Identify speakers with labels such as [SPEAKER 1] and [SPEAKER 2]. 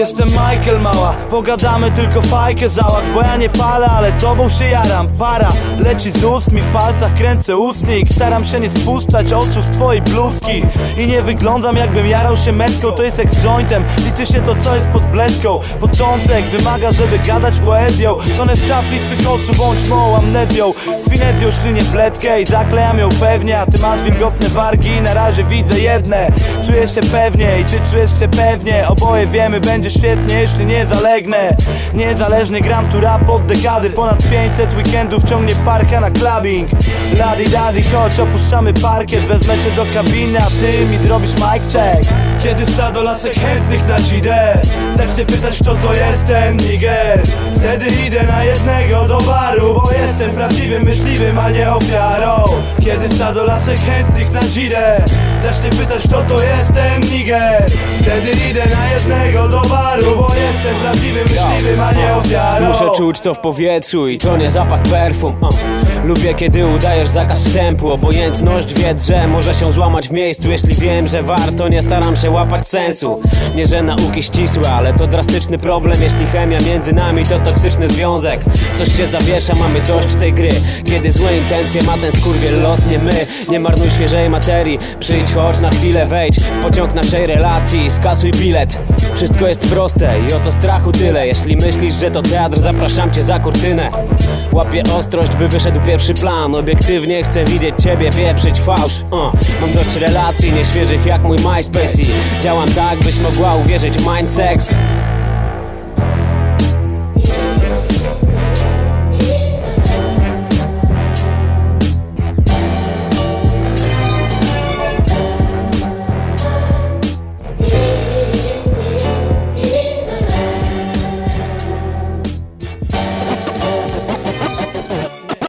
[SPEAKER 1] Jestem Michael mała, pogadamy tylko fajkę załatw Bo ja nie palę, ale tobą się jaram. Para, leci z ust mi w palcach kręcę ustnik Staram się nie spuszczać oczu z twojej bluzki. I nie wyglądam jakbym jarał się metką. To jest jak z jointem, liczy się to co jest pod bledką Początek wymaga, żeby gadać poezją. To nie wtrafi twych oczu, bądź moją amnezją. Z finezją ślinię pletkę i zaklejam ją pewnie. A ty masz wilgotne wargi, na razie widzę jedne. Czuję się pewnie i ty czujesz się pewnie. Oboje wiemy, będzie świetnie, jeśli nie zalegnę. Niezależnie gram tu rap od dekady. Ponad 500 weekendów ciągnie parka na clubbing. Ladi dadi, chodź opuszczamy parkiet. Wezmę cię do kabiny, a ty mi zrobisz mic check. Kiedy wsadzą lasek chętnych na dzidę Zacznie pytać kto to jest ten niger Wtedy idę na jednego do baru Bo jestem prawdziwym myśliwym, a nie ofiarą. Kiedy wsadzą lasek chętnych na dzidę Zacznie pytać kto to jest ten niger Wtedy idę na jednego do baru Bo jestem prawdziwym myśliwym, a nie ofiarą.
[SPEAKER 2] Muszę czuć to w powietrzu i to nie zapach perfum uh. Lubię kiedy udajesz zakaz wstępu. Obojętność że może się złamać w miejscu. Jeśli wiem, że warto, nie staram się łapać sensu. Nie, że nauki ścisłe, ale to drastyczny problem. Jeśli chemia między nami to toksyczny związek. Coś się zawiesza, mamy dość tej gry. Kiedy złe intencje ma ten skurwiel los, nie my. Nie marnuj świeżej materii. Przyjdź, chodź na chwilę, wejdź w pociąg naszej relacji. Skasuj bilet. Wszystko jest proste i oto strachu tyle. Jeśli myślisz, że to teatr, zapraszam cię za kurtynę. Łapię ostrość, by wyszedł pierwszy plan Obiektywnie chcę widzieć ciebie pieprzyć fałsz uh. Mam dość relacji nieświeżych jak mój MySpace i Działam tak, byś mogła uwierzyć w mindsex